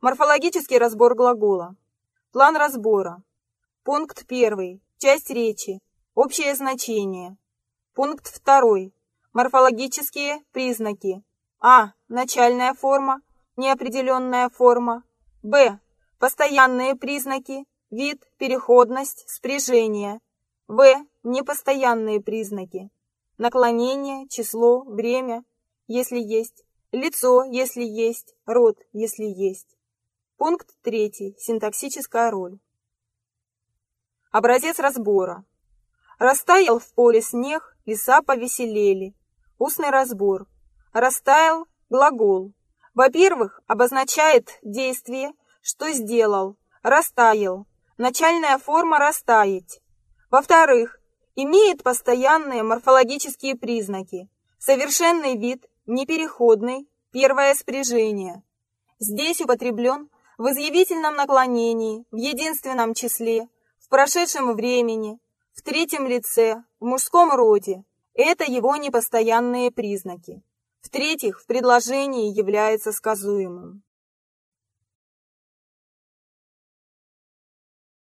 Морфологический разбор глагола. План разбора. Пункт 1. Часть речи. Общее значение. Пункт 2. Морфологические признаки. А. Начальная форма. Неопределенная форма. Б. Постоянные признаки. Вид, переходность, спряжение. В. Непостоянные признаки. Наклонение, число, время, если есть. Лицо, если есть. Род, если есть. Пункт 3. Синтаксическая роль. Образец разбора. Растаял в поле снег, леса повеселели. Устный разбор. Растаял – глагол. Во-первых, обозначает действие, что сделал, растаял. Начальная форма «растаять». Во-вторых, имеет постоянные морфологические признаки. Совершенный вид, непереходный, первое спряжение. Здесь употреблен в изъявительном наклонении, в единственном числе, в прошедшем времени, в третьем лице, в мужском роде. Это его непостоянные признаки. В-третьих, в предложении является сказуемым.